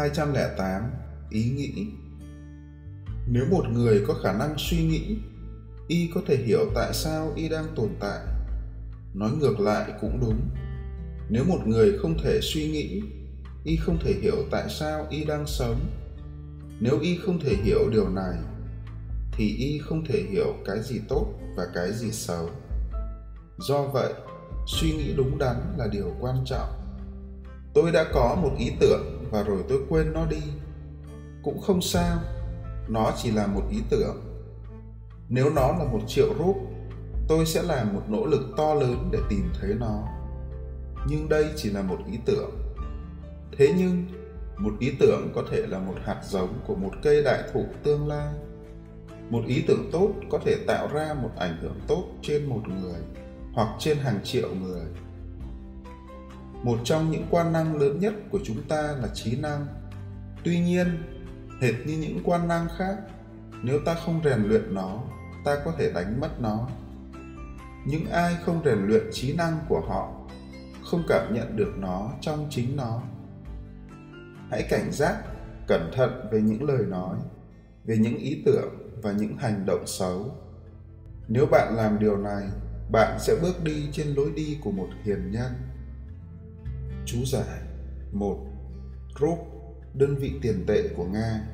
208 Ý nghĩ Nếu một người có khả năng suy nghĩ, y có thể hiểu tại sao y đang tồn tại. Nói ngược lại cũng đúng. Nếu một người không thể suy nghĩ, y không thể hiểu tại sao y đang sống. Nếu y không thể hiểu điều này, thì y không thể hiểu cái gì tốt và cái gì xấu. Do vậy, suy nghĩ đúng đắn là điều quan trọng tôi đã có một ý tưởng và rồi tôi quên nó đi. Cũng không sao, nó chỉ là một ý tưởng. Nếu nó là một triệu rúp, tôi sẽ làm một nỗ lực to lớn để tìm thấy nó. Nhưng đây chỉ là một ý tưởng. Thế nhưng, một ý tưởng có thể là một hạt giống của một cây đại thụ tương lai. Một ý tưởng tốt có thể tạo ra một ảnh hưởng tốt trên một người hoặc trên hàng triệu người một trong những quan năng lớn nhất của chúng ta là trí năng. Tuy nhiên, hệt như những quan năng khác, nếu ta không rèn luyện nó, ta có thể đánh mất nó. Những ai không rèn luyện trí năng của họ, không cảm nhận được nó trong chính nó. Hãy cảnh giác, cẩn thận về những lời nói, về những ý tưởng và những hành động xấu. Nếu bạn làm điều này, bạn sẽ bước đi trên lối đi của một hiền nhân chú giải. Một rúp đơn vị tiền tệ của nga.